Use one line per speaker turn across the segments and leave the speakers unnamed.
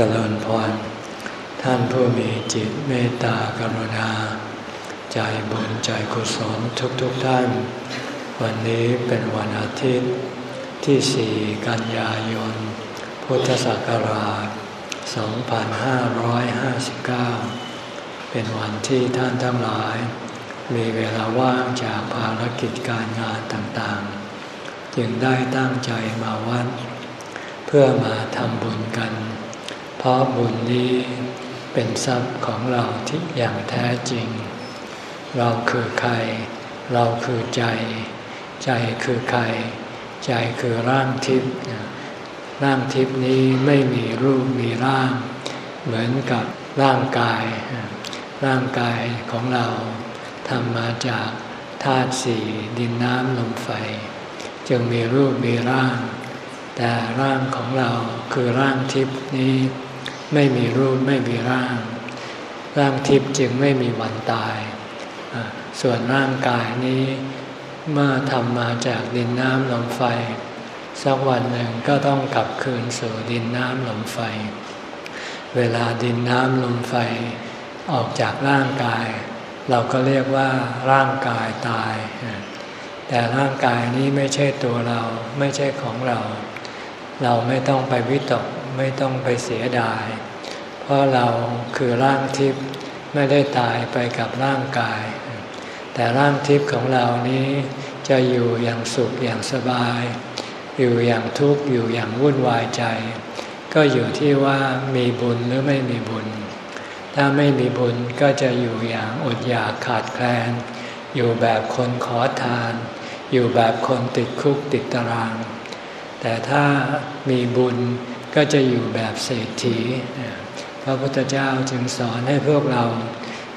เจริญพร ท่านผู้มีจิตเมตตากรุณา ใจบุญใจกุศลทุกๆทท่าน วันนี้เป็นวันอาทิตย์ที่สี่กันยายน พุทธศักราช 2559 เป็นวันที่ท่านทั้งหลาย มีเวลาว่างจากภารกิจการงานต่างๆ จึงได้ตั้งใจมาวัดเพื่อมาทำบุญกัน เพราะบุญนี้เป็นทรัพย์ของเราที่อย่างแท้จริง เราคือใคร เราคือใจ ใจคือใคร ใจคือร่างทิพย์ร่างทิพย์นี้ไม่มีรูปมีร่าง เหมือนกับร่างกาย ร่างกายของเราทำมาจากธาตุสี่ดินน้ำลมไฟ จึงมีรูปมีร่าง แต่ร่างของเราคือร่างทิพย์นี้ ไม่มีรูปไม่มีร่าง ร่างทิพย์จึงไม่มีวันตาย ส่วนร่างกายนี้เมื่อทำมาจากดินน้ำลมไฟ สักวันหนึ่งก็ต้องกลับคืนสู่ดินน้ำลมไฟ เวลาดินน้ำลมไฟออกจากร่างกาย เราก็เรียกว่าร่างกายตาย แต่ร่างกายนี้ไม่ใช่ตัวเราไม่ใช่ของเรา เราไม่ต้องไปวิตกไม่ต้องไปเสียดาย เพราะเราคือร่างทิพย์ไม่ได้ตายไปกับร่างกาย แต่ร่างทิพย์ของเรานี้จะอยู่อย่างสุขอย่างสบาย อยู่อย่างทุกข์อยู่อย่างวุ่นวายใจ ก็อยู่ที่ว่ามีบุญหรือไม่มีบุญ ถ้าไม่มีบุญก็จะอยู่อย่างอดอยากขาดแคลน อยู่แบบคนขอทาน อยู่แบบคนติดคุกติดตาราง แต่ถ้ามีบุญก็จะอยู่แบบเศรษฐี ระพุทธเจ้าจึงสอนให้พวกเรา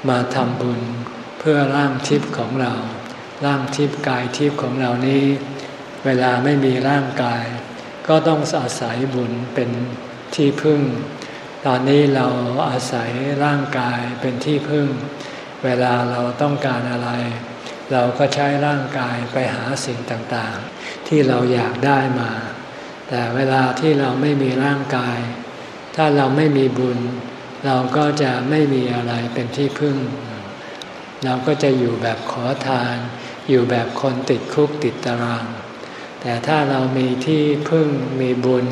มาทำบุญเพื่อร่างทิพย์ของเรา ร่างทิพย์กายทิพย์ของเรานี้ เวลาไม่มีร่างกาย ก็ต้องอาศัยบุญเป็นที่พึ่ง ตอนนี้เราอาศัยร่างกายเป็นที่พึ่ง เวลาเราต้องการอะไร เราก็ใช้ร่างกายไปหาสิ่งต่างๆ ที่เราอยากได้มา แต่เวลาที่เราไม่มีร่างกาย ถ้าเราไม่มีบุญ เราก็จะไม่มีอะไรเป็นที่พึ่ง เราก็จะอยู่แบบขอทาน อยู่แบบคนติดคุกติดตาราง แต่ถ้าเรามีที่พึ่งมีบุญ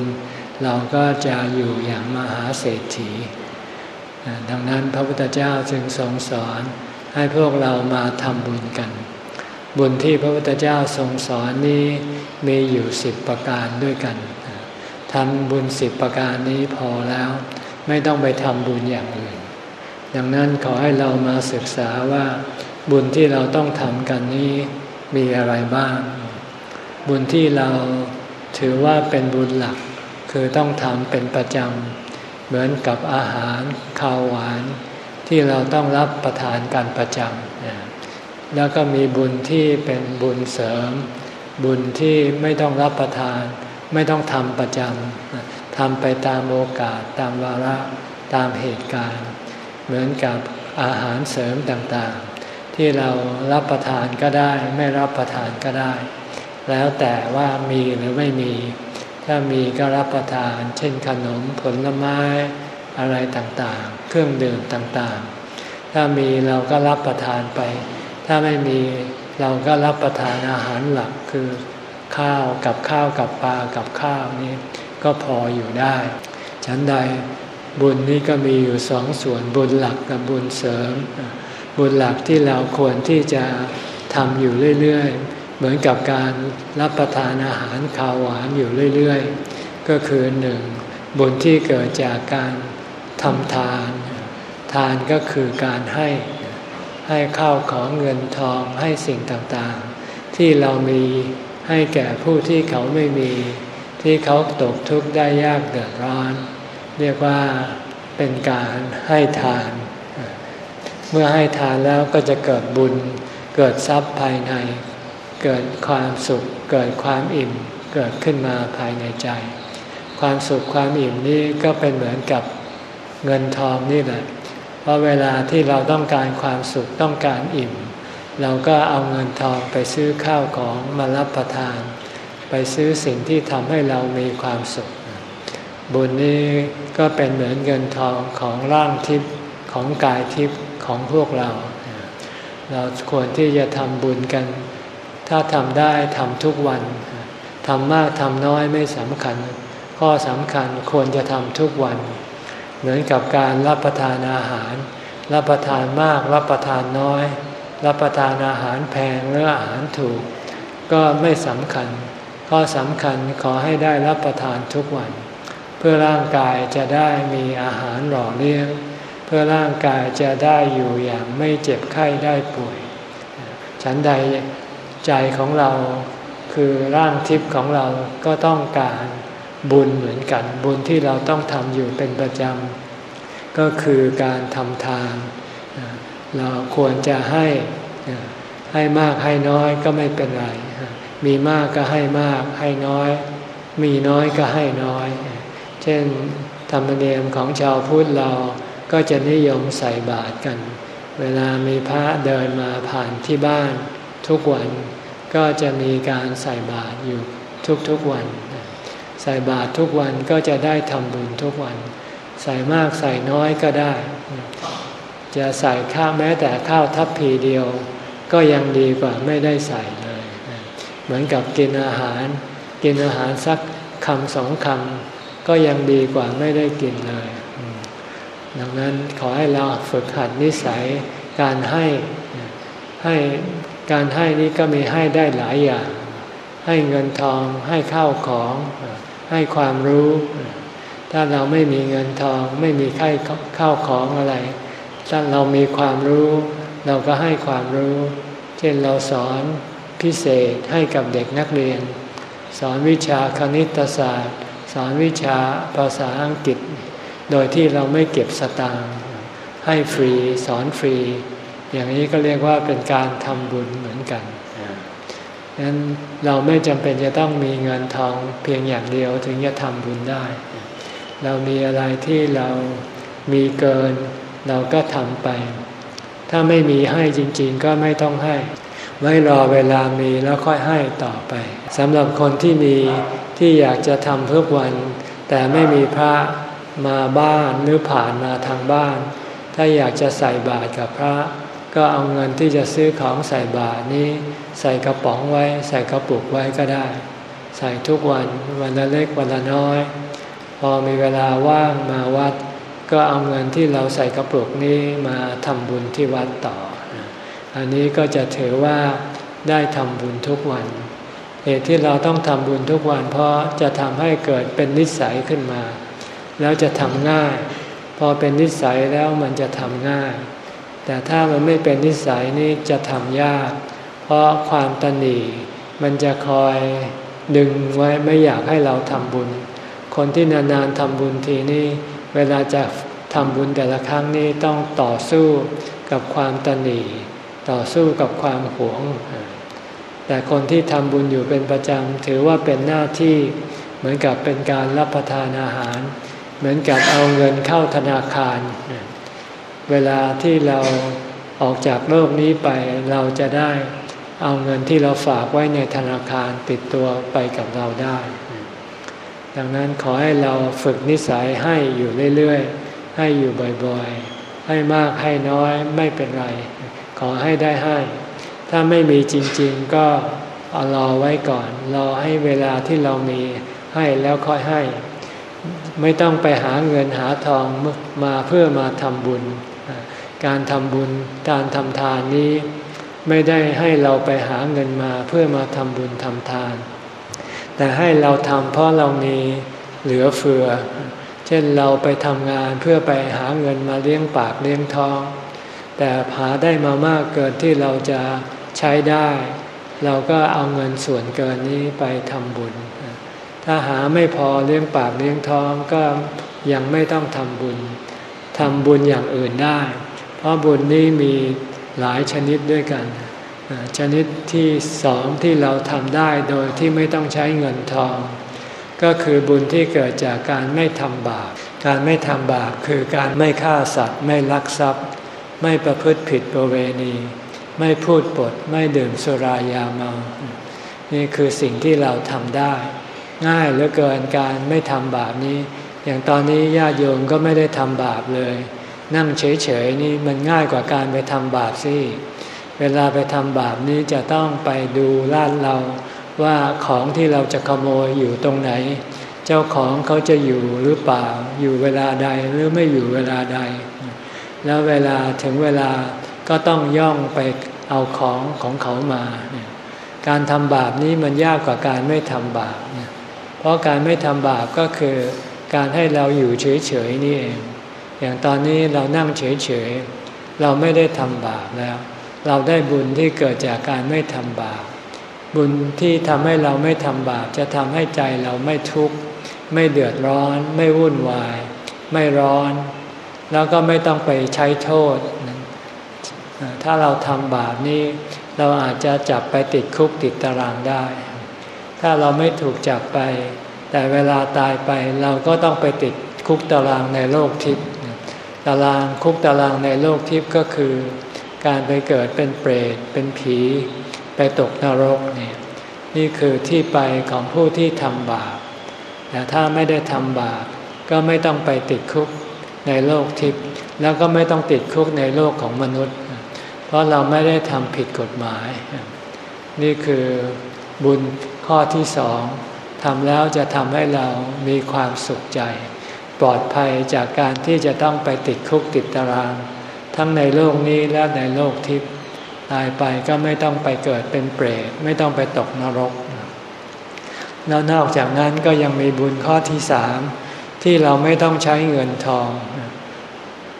เราก็จะอยู่อย่างมหาเศรษฐี ดังนั้นพระพุทธเจ้าจึงทรงสอนให้พวกเรามาทำบุญกัน บุญที่พระพุทธเจ้าทรงสอนนี้มีอยู่สิบประการด้วยกันทำบุญสิบประการนี้พอแล้ว ไม่ต้องไปทำบุญอย่างอื่น ดังนั้นขอให้เรามาศึกษาว่า บุญที่เราต้องทำกันนี้มีอะไรบ้าง บุญที่เราถือว่าเป็นบุญหลัก คือต้องทำเป็นประจำเหมือนกับอาหารข้าวหวาน ที่เราต้องรับประทานกันประจำแล้วก็มีบุญที่เป็นบุญเสริม บุญที่ไม่ต้องรับประทาน ไม่ต้องทำประจำ ทำไปตามโอกาสตามวาระตามเหตุการณ์ เหมือนกับอาหารเสริมต่างๆ ที่เรารับประทานก็ได้ไม่รับประทานก็ได้ แล้วแต่ว่ามีหรือไม่มี ถ้ามีก็รับประทาน เช่นขนมผลไม้อะไรต่างๆ เครื่องดื่มต่างๆ ถ้ามีเราก็รับประทานไป ถ้าไม่มีเราก็รับประทานอาหารหลักคือข้าวกับข้าวกับปลากับข้าวนี้ ก็พออยู่ได้ ฉันใดบุญนี้ก็มีอยู่สองส่วนบุญหลักกับบุญเสริม บุญหลักที่เราควรที่จะทำอยู่เรื่อยๆ เหมือนกับการรับประทานอาหารข้าวหวานอยู่เรื่อยๆ ก็คือหนึ่งบุญที่เกิดจากการทำทาน ทานก็คือการให้ให้ข้าวของเงินทองให้สิ่งต่างๆ ที่เรามีให้แก่ผู้ที่เขาไม่มี ที่เขาตกทุกข์ได้ยากเดือดร้อน เรียกว่าเป็นการให้ทาน เมื่อให้ทานแล้วก็จะเกิดบุญ เกิดทรัพย์ภายใน เกิดความสุข เกิดความอิ่ม เกิดขึ้นมาภายในใจ ความสุขความอิ่มนี้ก็เป็นเหมือนกับเงินทองนี่แหละ เพราะเวลาที่เราต้องการความสุขต้องการอิ่ม เราก็เอาเงินทองไปซื้อข้าวของมารับประทาน ไปซื้อสิ่งที่ทำให้เรามีความสุข บุญนี้ก็เป็นเหมือนเงินทองของร่างทิพย์ของกายทิพย์ของพวกเรา เราควรที่จะทำบุญกัน ถ้าทำได้ทำทุกวันทำมากทำน้อยไม่สำคัญ ข้อสำคัญควรจะทำทุกวัน เหมือนกับการรับประทานอาหาร รับประทานมากรับประทานน้อย รับประทานอาหารแพงหรืออาหารถูก ก็ไม่สำคัญ ข้อสำคัญขอให้ได้รับประทานทุกวัน เพื่อร่างกายจะได้มีอาหารหล่อเลี้ยง เพื่อร่างกายจะได้อยู่อย่างไม่เจ็บไข้ได้ป่วย ฉันใดใจของเราคือร่างทิพย์ของเราก็ต้องการบุญเหมือนกัน บุญที่เราต้องทำอยู่เป็นประจำ ก็คือการทำทาน เราควรจะให้ให้มากให้น้อยก็ไม่เป็นไร มีมากก็ให้มากให้น้อย มีน้อยก็ให้น้อย เช่นธรรมเนียมของชาวพุทธเราก็จะนิยมใส่บาตรกัน เวลามีพระเดินมาผ่านที่บ้านทุกวัน ก็จะมีการใส่บาตรอยู่ทุกๆวัน ใส่บาตรทุกวันก็จะได้ทำบุญทุกวัน ใส่มากใส่น้อยก็ได้ จะใส่ข้าวแม้แต่ข้าวทัพพีเดียว ก็ยังดีกว่าไม่ได้ใส่เล เหมือนกับกินอาหาร กินอาหารสักคำสองคำก็ยังดีกว่าไม่ได้กินเลย ดังนั้นขอให้เราฝึกหัดนิสัยการให้ให้การให้นี้ก็มีให้ได้หลายอย่าง ให้เงินทองให้ข้าวของ ให้ความรู้ ถ้าเราไม่มีเงินทองไม่มีค่ข้าวของอะไร ถ้าเรามีความรู้ เราก็ให้ความรู้ เช่นเราสอน พิเศษให้กับเด็กนักเรียน สอนวิชาคณิตศาสตร์ สอนวิชาภาษาอังกฤษ โดยที่เราไม่เก็บสตางค์ให้ฟรีสอนฟรี อย่างนี้ก็เรียกว่าเป็นการทำบุญเหมือนกันนั้นเราไม่จำเป็นจะต้องมีเงินทองเพียงอย่างเดียวถึงจะทำบุญได้ เรามีอะไรที่เรามีเกินเราก็ทำไป ถ้าไม่มีให้จริง ๆ ก็ไม่ต้องให้ ไว้รอเวลามีแล้วค่อยให้ต่อไปสำหรับคนที่มีที่อยากจะทำทุกวัน แต่ไม่มีพระมาบ้านหรือผ่านมาทางบ้าน ถ้าอยากจะใส่บาตรกับพระ ก็เอาเงินที่จะซื้อของใส่บาตรนี้ ใส่กระป๋องไว้ ใส่กระปุกไว้ก็ได้ ใส่ทุกวันวันละเล็กวันละน้อย พอมีเวลาว่างมาวัด ก็เอาเงินที่เราใส่กระปุกนี้มาทำบุญที่วัดต่อ อันนี้ก็จะถือว่าได้ทำบุญทุกวัน เหตุที่เราต้องทำบุญทุกวัน เพราะจะทำให้เกิดเป็นนิสัยขึ้นมา แล้วจะทำง่าย พอเป็นนิสัยแล้วมันจะทำง่าย แต่ถ้ามันไม่เป็นนิสัยนี่จะทำยาก เพราะความตนีมันจะคอยดึงไว้ไม่อยากให้เราทำบุญ คนที่นานๆทำบุญทีนี่เวลาจะทำบุญแต่ละครั้งนี่ต้องต่อสู้กับความตนี ต่อสู้กับความหวง แต่คนที่ทำบุญอยู่เป็นประจำถือว่าเป็นหน้าที่เหมือนกับเป็นการรับประทานอาหาร เหมือนกับเอาเงินเข้าธนาคาร เวลาที่เราออกจากโลกนี้ไปเราจะได้เอาเงินที่เราฝากไว้ในธนาคารติดตัวไปกับเราได้ ดังนั้นขอให้เราฝึกนิสัยให้อยู่เรื่อยๆ ให้อยู่บ่อยๆ ให้มากให้น้อยไม่เป็นไร ขอให้ได้ให้ ถ้าไม่มีจริง ๆ ก็เอารอไว้ก่อน รอให้เวลาที่เรามีให้แล้วค่อยให้ ไม่ต้องไปหาเงินหาทองมาเพื่อมาทำบุญ การทำบุญการทำทานนี้ ไม่ได้ให้เราไปหาเงินมาเพื่อมาทำบุญทำทาน แต่ให้เราทำเพราะเรามีเหลือเฟือ เช่นเราไปทำงานเพื่อไปหาเงินมาเลี้ยงปากเลี้ยงท้อง แต่หาได้มามากเกินที่เราจะใช้ได้ เราก็เอาเงินส่วนเกินนี้ไปทำบุญ ถ้าหาไม่พอเลี้ยงปากเลี้ยงท้องก็ยังไม่ต้องทำบุญทำบุญอย่างอื่นได้ เพราะบุญนี้มีหลายชนิดด้วยกัน ชนิดที่สองที่เราทำได้โดยที่ไม่ต้องใช้เงินทอง ก็คือบุญที่เกิดจากการไม่ทำบาป การไม่ทำบาปคือการไม่ฆ่าสัตว์ไม่ลักทรัพย์ ไม่ประพฤติผิดประเวณี ไม่พูดปด ไม่ดื่มสุรายาเมา นี่คือสิ่งที่เราทำได้ ง่ายเหลือเกินการไม่ทำบาปนี้ อย่างตอนนี้ญาติโยมก็ไม่ได้ทำบาปเลย นั่งเฉยๆนี่มันง่ายกว่าการไปทำบาปสิเวลาไปทำบาปนี้จะต้องไปดูลาดเราว่าของที่เราจะขโมยอยู่ตรงไหน เจ้าของเขาจะอยู่หรือเปล่า อยู่เวลาใดหรือไม่อยู่เวลาใด แล้วเวลาถึงเวลาก็ต้องย่องไปเอาของของเขามา การทำบาปนี้มันยากกว่าการไม่ทำบาป เพราะการไม่ทำบาปก็คือการให้เราอยู่เฉยๆนี่เอง อย่างตอนนี้เรานั่งเฉยๆ เราไม่ได้ทำบาปแล้ว เราได้บุญที่เกิดจากการไม่ทำบาป บุญที่ทำให้เราไม่ทำบาป จะทำให้ใจเราไม่ทุกข์ ไม่เดือดร้อน ไม่วุ่นวาย ไม่ร้อน แล้วก็ไม่ต้องไปใช้โทษ ถ้าเราทำบาปนี้ เราอาจจะจับไปติดคุกติดตารางได้ ถ้าเราไม่ถูกจับไป แต่เวลาตายไปเราก็ต้องไปติดคุกตารางในโลกทิพย์ตารางคุกตารางในโลกทิพย์ก็คือ การไปเกิดเป็นเปรตเป็นผี ไปตกนรกเนี่ยนี่คือที่ไปของผู้ที่ทำบาปแต่ถ้าไม่ได้ทำบาปก็ไม่ต้องไปติดคุก ในโลกทิพย์แล้วก็ไม่ต้องติดคุกในโลกของมนุษย์ เพราะเราไม่ได้ทำผิดกฎหมาย นี่คือบุญข้อที่สองทำแล้วจะทำให้เรามีความสุขใจ ปลอดภัยจากการที่จะต้องไปติดคุกติดตาราง ทั้งในโลกนี้และในโลกทิพย์ตายไปก็ไม่ต้องไปเกิดเป็นเปรตไม่ต้องไปตกนรก แล้วนอกจากนั้นก็ยังมีบุญข้อที่สาม ที่เราไม่ต้องใช้เงินทอง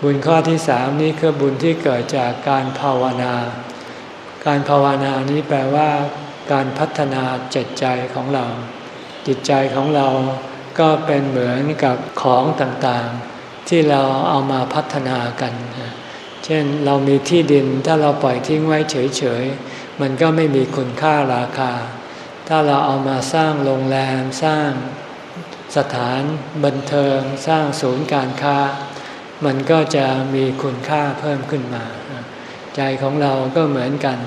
บุญข้อที่สามนี้คือบุญที่เกิดจากการภาวนา การภาวนานี้แปลว่า การพัฒนาจิตใจของเรา จิตใจของเราก็เป็นเหมือนกับของต่างๆ ที่เราเอามาพัฒนากัน เช่นเรามีที่ดินถ้าเราปล่อยทิ้งไว้เฉยๆ มันก็ไม่มีคุณค่าราคา ถ้าเราเอามาสร้างโรงแรมสร้าง สถานบันเทิงสร้างศูนย์การค้า มันก็จะมีคุณค่าเพิ่มขึ้นมา ใจของเราก็เหมือนกัน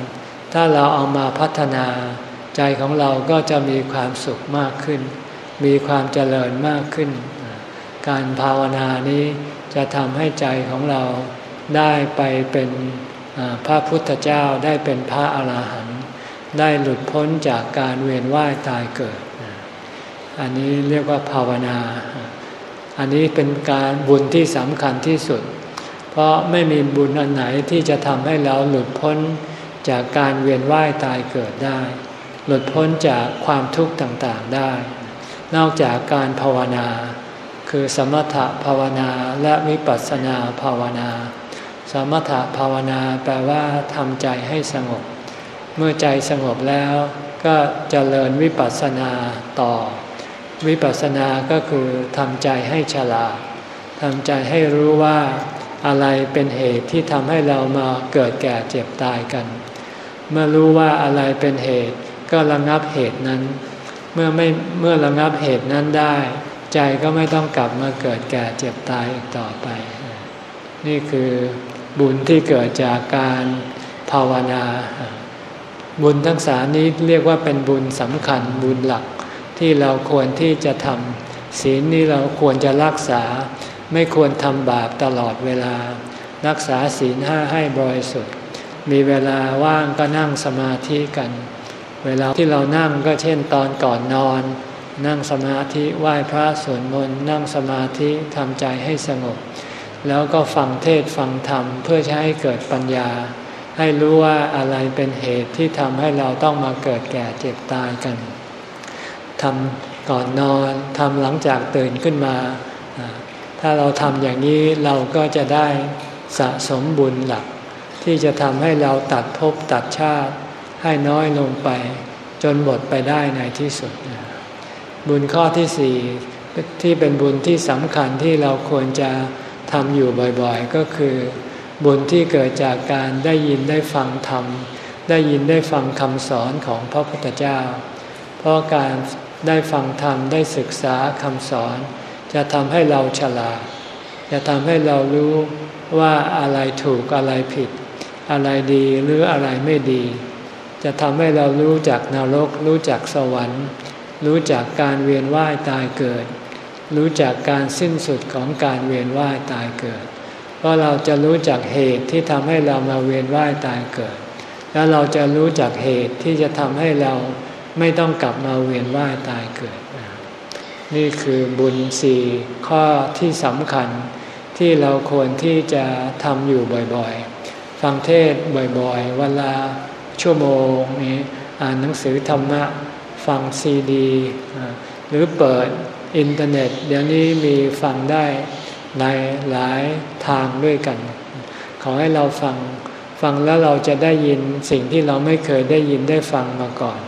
ถ้าเราเอามาพัฒนา ใจของเราก็จะมีความสุขมากขึ้น มีความเจริญมากขึ้น การภาวนานี้จะทำให้ใจของเราได้ไปเป็นพระพุทธเจ้าได้เป็นพระอาหารหันต์ได้หลุดพ้นจากการเวียนว่ายตายเกิด อันนี้เรียกว่าภาวนา อันนี้เป็นการบุญที่สำคัญที่สุด เพราะไม่มีบุญอันไหนที่จะทำให้เราหลุดพ้นจากการเวียนว่ายตายเกิดได้ หลุดพ้นจากความทุกข์ต่างๆได้ นอกจากการภาวนา คือสมถภาวนาและวิปัสสนาภาวนา สมถภาวนาแปลว่าทำใจให้สงบ เมื่อใจสงบแล้วก็เจริญวิปัสสนาต่อ วิปัสสนาก็คือทำใจให้ฉลาดทำใจให้รู้ว่าอะไรเป็นเหตุที่ทำให้เรามาเกิดแก่เจ็บตายกัน เมื่อรู้ว่าอะไรเป็นเหตุ ก็ระงับเหตุนั้น เมื่อไม่เมื่อระงับเหตุนั้นได้ ใจก็ไม่ต้องกลับมาเกิดแก่เจ็บตายอีกต่อไป นี่คือบุญที่เกิดจากการภาวนา บุญทั้งสามนี้เรียกว่าเป็นบุญสำคัญบุญหลัก ที่เราควรที่จะทำศีลนี้เราควรจะรักษา ไม่ควรทำบาปตลอดเวลา รักษาศีลห้าให้บริสุทธิ์ มีเวลาว่างก็นั่งสมาธิกัน เวลาที่เรานั่งก็เช่นตอนก่อนนอน นั่งสมาธิไหว้พระสวดมนต์นั่งสมาธิทำใจให้สงบ แล้วก็ฟังเทศฟังธรรมเพื่อใช้ให้เกิดปัญญา ให้รู้ว่าอะไรเป็นเหตุที่ทำให้เราต้องมาเกิดแก่เจ็บตายกัน ทำก่อนนอนทำหลังจากตื่นขึ้นมา ถ้าเราทำอย่างนี้เราก็จะได้สะสมบุญหลัก ที่จะทำให้เราตัดภพตัดชาติให้น้อยลงไป จนหมดไปได้ในที่สุด บุญข้อที่สี่ที่เป็นบุญที่สำคัญที่เราควรจะทำอยู่บ่อยๆ ก็คือ บุญที่เกิดจากการได้ยินได้ฟังธรรม ได้ยินได้ฟังคำสอนของพระพุทธเจ้า เพราะการ ได้ฟังธรรมได้ศึกษาคำสอน จะทำให้เราฉลาด จะทำให้เรารู้ว่าอะไรถูกอะไรผิด อะไรดีหรืออะไรไม่ดี จะทำให้เรารู้จักนรก รู้จักสวรรค์ รู้จักการเวียนว่ายตายเกิด รู้จักการสิ้นสุดของการเวียนว่ายตายเกิด เพราะเราจะรู้จักเหตุที่ทำให้เรามาเวียนว่ายตายเกิด แล้วเราจะรู้จักเหตุที่จะทำให้เรา ไม่ต้องกลับมาเวียนว่ายตายเกิด นี่คือบุญสี่ข้อที่สำคัญที่เราควรที่จะทำอยู่บ่อยๆ ฟังเทศบ่อยๆเวลาชั่วโมงนี้อ่านหนังสือธรรมะ ฟังซีดี หรือเปิดอินเทอร์เน็ต เดี๋ยวนี้มีฟังได้ในหลายทางด้วยกัน ขอให้เราฟังฟังแล้วเราจะได้ยินสิ่งที่เราไม่เคยได้ยินได้ฟังมาก่อน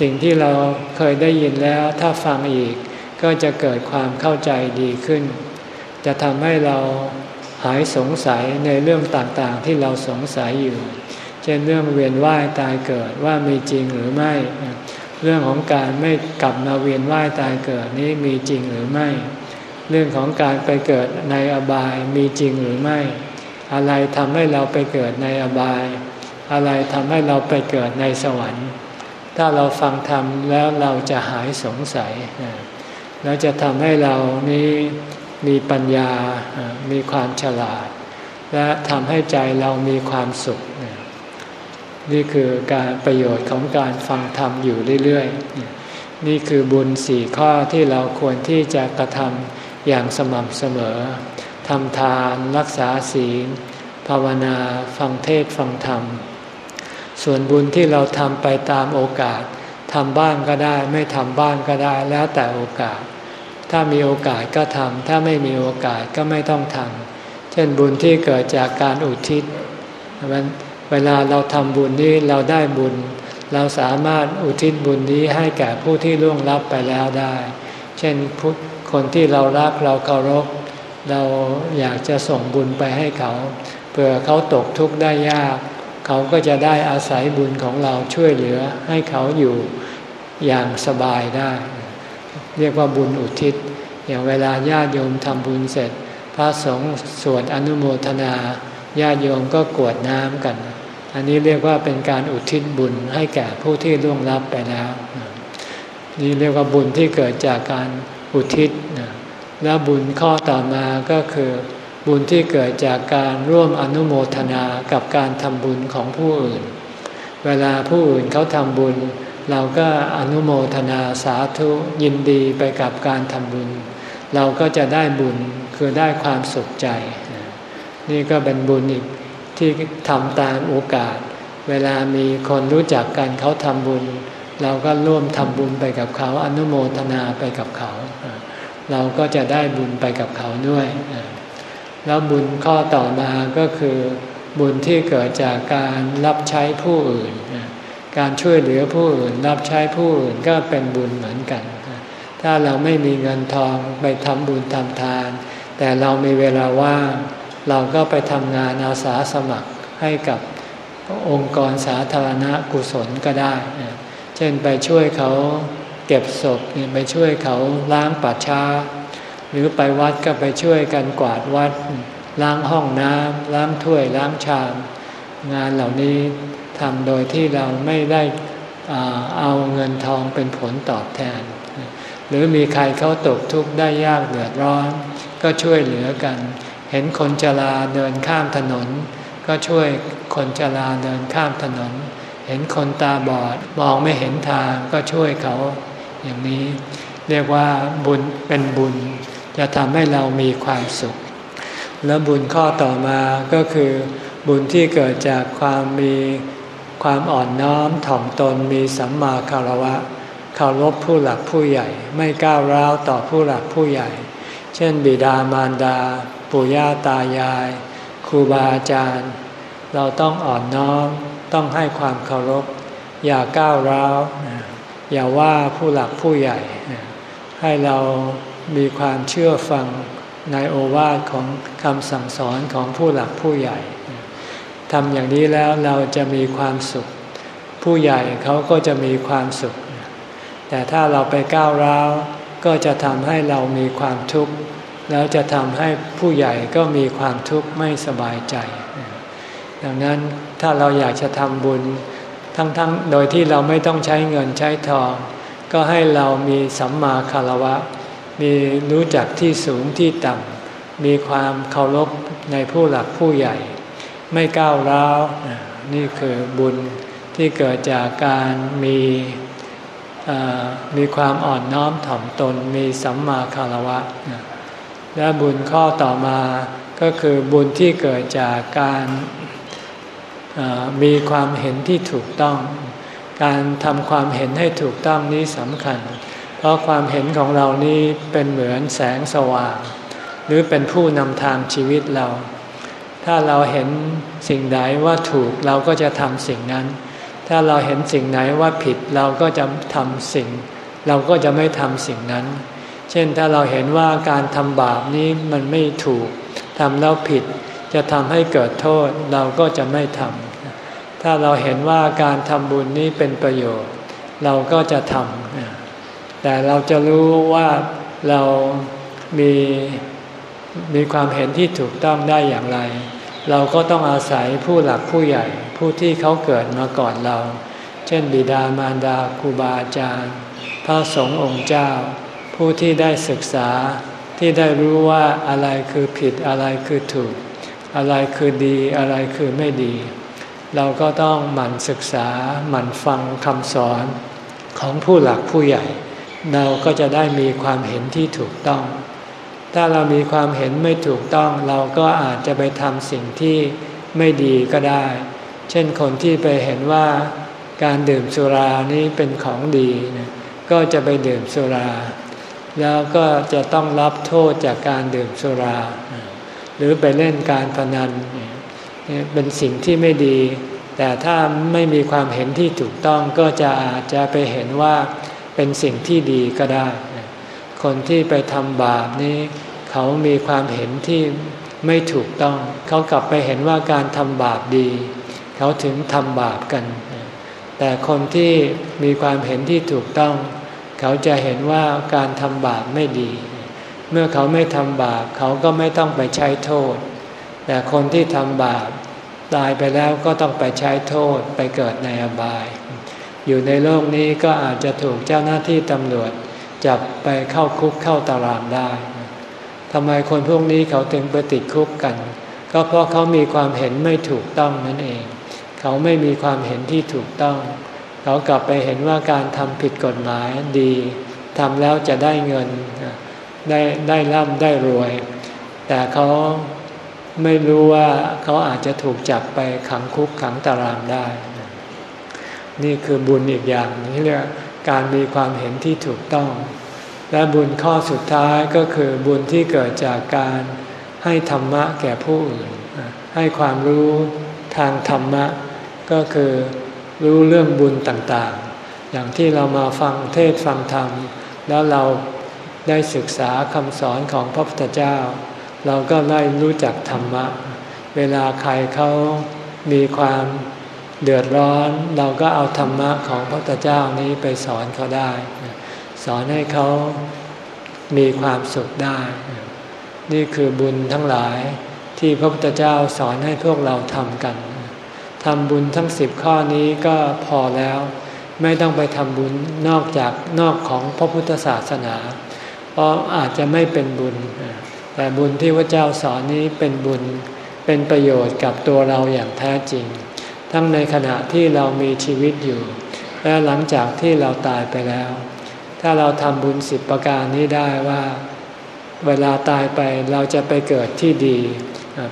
สิ่งที่เราเคยได้ยินแล้วถ้าฟังอีกก็จะเกิดความเข้าใจดีขึ้น จะทำให้เราหายสงสัยในเรื่องต่างๆ ที่เราสงสัยอยู่ เช่นเรื่องเวียนว่ายตายเกิดว่ามีจริงหรือไม่ เรื่องของการไม่กลับมาเวียนว่ายตายเกิดนี้มีจริงหรือไม่ เรื่องของการไปเกิดในอบายมีจริงหรือไม่ อะไรทำให้เราไปเกิดในอบาย อะไรทำให้เราไปเกิดในสวรรค์ ถ้าเราฟังธรรมแล้วเราจะหายสงสัย แล้วจะทำให้เรานี้มีปัญญา มีความฉลาด และทำให้ใจเรามีความสุข นี่คือการประโยชน์ของการฟังธรรมอยู่เรื่อยๆ นี่คือบุญสี่ข้อที่เราควรที่จะกระทำอย่างสม่ำเสมอ ทำทาน รักษาศีล ภาวนา ฟังเทศฟังธรรม ส่วนบุญที่เราทำไปตามโอกาสทำบ้างก็ได้ ไม่ทำบ้างก็ได้แล้วแต่โอกาส ถ้ามีโอกาสก็ทำถ้าไม่มีโอกาสก็ไม่ต้องทำเช่นบุญที่เกิดจากการอุทิศเวลาเราทำบุญนี้เราได้บุญ เราสามารถอุทิศบุญนี้ให้แก่ผู้ที่ล่วงลับไปแล้วได้ เช่นคนที่เรารักเราเคารพเราอยากจะส่งบุญไปให้เขาเผื่อเขาตกทุกข์ได้ยาก เขาก็จะได้อาศัยบุญของเราช่วยเหลือให้เขาอยู่อย่างสบายได้ เรียกว่าบุญอุทิศ อย่างเวลาญาติโยมทำบุญเสร็จ พระสงฆ์สวดอนุโมทนาญาติโยมก็กวดน้ำกัน อันนี้เรียกว่าเป็นการอุทิศบุญให้แก่ผู้ที่ล่วงลับไปแล้ว นี่เรียกว่าบุญที่เกิดจากการอุทิศ แล้วบุญข้อต่อมาก็คือ บุญที่เกิดจากการร่วมอนุโมทนากับการทำบุญของผู้อื่น เวลาผู้อื่นเขาทำบุญ เราก็อนุโมทนาสาธุยินดีไปกับการทำบุญ เราก็จะได้บุญคือได้ความสุขใจ นี่ก็เป็นบุญอีกที่ทำตามโอกาส เวลามีคนรู้จักกันเขาทำบุญ เราก็ร่วมทำบุญไปกับเขาอนุโมทนาไปกับเขา เราก็จะได้บุญไปกับเขาด้วย แล้วบุญข้อต่อมาก็คือบุญที่เกิดจากการรับใช้ผู้อื่น การช่วยเหลือผู้อื่น รับใช้ผู้อื่นก็เป็นบุญเหมือนกัน ถ้าเราไม่มีเงินทองไปทำบุญทำทาน แต่เรามีเวลาว่าง เราก็ไปทำงานอาสาสมัครให้กับองค์กรสาธารณกุศลก็ได้ เช่นไปช่วยเขาเก็บศพไปช่วยเขาล้างป่าช้า หรือไปวัดก็ไปช่วยกันกวาดวัด ล้างห้องน้ำล้างถ้วยล้างชาม งานเหล่านี้ทำโดยที่เราไม่ได้เอาเงินทองเป็นผลตอบแทน หรือมีใครเขาตกทุกข์ได้ยากเดือดร้อน ก็ช่วยเหลือกัน เห็นคนจราเดินข้ามถนน ก็ช่วยคนจราเดินข้ามถนน เห็นคนตาบอดมองไม่เห็นทางก็ช่วยเขาอย่างนี้ เรียกว่าบุญเป็นบุญ จะทำให้เรามีความสุข แล้วบุญข้อต่อมาก็คือ บุญที่เกิดจากความมีความอ่อนน้อมถ่อมตนมีสัมมาคารวะเคารพผู้หลักผู้ใหญ่ ไม่ก้าวร้าวต่อผู้หลักผู้ใหญ่ เช่น บิดามารดา ปู่ย่าตายาย ครูบาอาจารย์ เราต้องอ่อนน้อมต้องให้ความเคารพ อย่าก้าวร้าว อย่าว่าผู้หลักผู้ใหญ่ ให้เรา มีความเชื่อฟังในโอวาทของคำสั่งสอนของผู้หลักผู้ใหญ่ทำอย่างนี้แล้วเราจะมีความสุข ผู้ใหญ่เขาก็จะมีความสุข แต่ถ้าเราไปก้าวร้าวก็จะทำให้เรามีความทุกข์แล้วจะทำให้ผู้ใหญ่ก็มีความทุกข์ไม่สบายใจ ดังนั้นถ้าเราอยากจะทำบุญ ทั้งๆ โดยที่เราไม่ต้องใช้เงินใช้ทอง ก็ให้เรามีสัมมาคารวะ มีรู้จักที่สูงที่ต่ำ มีความเคารพในผู้หลักผู้ใหญ่ ไม่ก้าวร้าว นี่คือบุญที่เกิดจากการมีมีความอ่อนน้อมถ่อมตน มีสัมมาคารวะ และบุญข้อต่อมาก็คือบุญที่เกิดจากการมีความเห็นที่ถูกต้อง การทำความเห็นให้ถูกต้องนี้สำคัญ ราะความเห็นของเรานี้เป็นเหมือนแสงสว่าง หรือเป็นผู้นำทางชีวิตเรา ถ้าเราเห็นสิ่งใดว่าถูกเราก็จะทำสิ่งนั้น ถ้าเราเห็นสิ่งไหนว่าผิดเราก็จะทำสิ่ง เราก็จะไม่ทำสิ่งนั้น เช่นถ้าเราเห็นว่าการทำบาปนี้มันไม่ถูกทำแล้วผิด จะทำให้เกิดโทษเราก็จะไม่ทำถ้าเราเห็นว่าการทำบุญนี้เป็นประโยชน์ เราก็จะทำ แต่เราจะรู้ว่าเรามีมีความเห็นที่ถูกต้องได้อย่างไร เราก็ต้องอาศัยผู้หลักผู้ใหญ่ ผู้ที่เขาเกิดมาก่อนเรา เช่นบิดามารดาครูบาอาจารย์ พระสงฆ์องค์เจ้า ผู้ที่ได้ศึกษาที่ได้รู้ว่าอะไรคือผิดอะไรคือถูก อะไรคือดีอะไรคือไม่ดี เราก็ต้องหมั่นศึกษาหมั่นฟังคำสอนของผู้หลักผู้ใหญ่ เราก็จะได้มีความเห็นที่ถูกต้อง ถ้าเรามีความเห็นไม่ถูกต้อง เราก็อาจจะไปทำสิ่งที่ไม่ดีก็ได้ เช่นคนที่ไปเห็นว่าการดื่มสุรานี้เป็นของดี ก็จะไปดื่มสุรา แล้วก็จะต้องรับโทษจากการดื่มสุรา หรือไปเล่นการพนันเป็นสิ่งที่ไม่ดี แต่ถ้าไม่มีความเห็นที่ถูกต้องก็จะอาจจะไปเห็นว่า เป็นสิ่งที่ดีก็ได้ คนที่ไปทำบาปนี้ เขามีความเห็นที่ไม่ถูกต้อง เขากลับไปเห็นว่าการทำบาปดี เขาถึงทำบาปกัน แต่คนที่มีความเห็นที่ถูกต้อง เขาจะเห็นว่าการทำบาปไม่ดี เมื่อเขาไม่ทำบาป เขาก็ไม่ต้องไปใช้โทษ แต่คนที่ทำบาปตายไปแล้วก็ต้องไปใช้โทษไปเกิดในอบาย อยู่ในโลกนี้ก็อาจจะถูกเจ้าหน้าที่ตำรวจ จับไปเข้าคุกเข้าตารางได้ทำไมคนพวกนี้เขาถึงไปติดคุกกัน ก็เพราะเขามีความเห็นไม่ถูกต้องนั่นเอง เขาไม่มีความเห็นที่ถูกต้อง เขากลับไปเห็นว่าการทำผิดกฎหมายดีทำแล้วจะได้เงินได้ได้ร่ำได้รวย แต่เขาไม่รู้ว่าเขาอาจจะถูกจับไปขังคุกขังตารางได้ นี่คือบุญอีกอย่างที่เรียกการมีความเห็นที่ถูกต้อง และบุญข้อสุดท้ายก็คือบุญที่เกิดจากการให้ธรรมะแก่ผู้อื่น ให้ความรู้ทางธรรมะ ก็คือรู้เรื่องบุญต่างๆ อย่างที่เรามาฟังเทศฟังธรรม แล้วเราได้ศึกษาคำสอนของพระพุทธเจ้า เราก็ได้รู้จักธรรมะ เวลาใครเขามีความ เดือดร้อนเราก็เอาธรรมะของพระพุทธเจ้านี้ไปสอนเขาได้ สอนให้เขามีความสุขได้ นี่คือบุญทั้งหลายที่พระพุทธเจ้าสอนให้พวกเราทำกันทำบุญทั้งสิบข้อนี้ก็พอแล้ว ไม่ต้องไปทำบุญนอกจากนอกของพระพุทธศาสนา เพราะอาจจะไม่เป็นบุญ แต่บุญที่พระเจ้าสอนนี้เป็นบุญเป็นประโยชน์กับตัวเราอย่างแท้จริง ทั้งในขณะที่เรามีชีวิตอยู่ และหลังจากที่เราตายไปแล้ว ถ้าเราทำบุญสิบประการนี้ได้ว่า เวลาตายไปเราจะไปเกิดที่ดี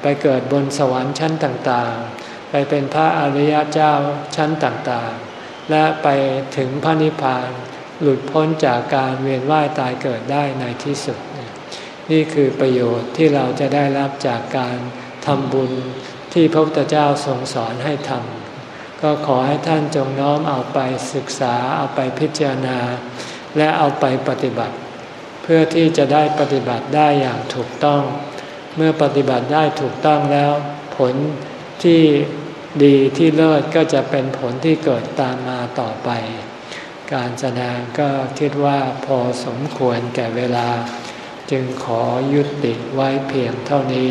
ไปเกิดบนสวรรค์ชั้นต่างๆ ไปเป็นพระอริยเจ้าชั้นต่างๆ และไปถึงพระนิพพานหลุดพ้นจากการเวียนว่ายตายเกิดได้ในที่สุด นี่คือประโยชน์ที่เราจะได้รับจากการทำบุญ ที่พระพุทธเจ้าทรงสอนให้ทำก็ขอให้ท่านจงน้อมเอาไปศึกษาเอาไปพิจารณา และเอาไปปฏิบัติ เพื่อที่จะได้ปฏิบัติได้อย่างถูกต้อง เมื่อปฏิบัติได้ถูกต้องแล้ว ผลที่ดีที่เลิศก็จะเป็นผลที่เกิดตามมาต่อไป การแสดงก็คิดว่าพอสมควรแก่เวลา จึงขอยุติไว้เพียงเท่านี้